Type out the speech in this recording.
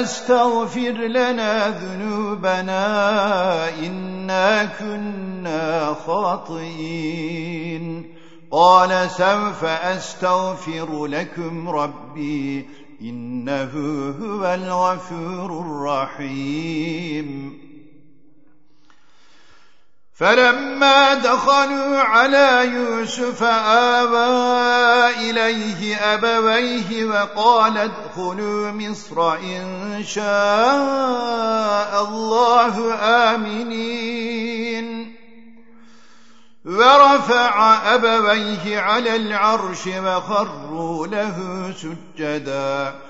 أبانا استغفر لنا ذنوبنا إنا كنا خاطئين. قال سوف أستغفر لكم ربي إنه هو الغفور الرحيم. فلما دخلوا على يوسف آبى إليه أبويه وقال ادخلوا مصر إن شاء الله آمنين. ورفع أبويه على العرش وخروا له سجداً.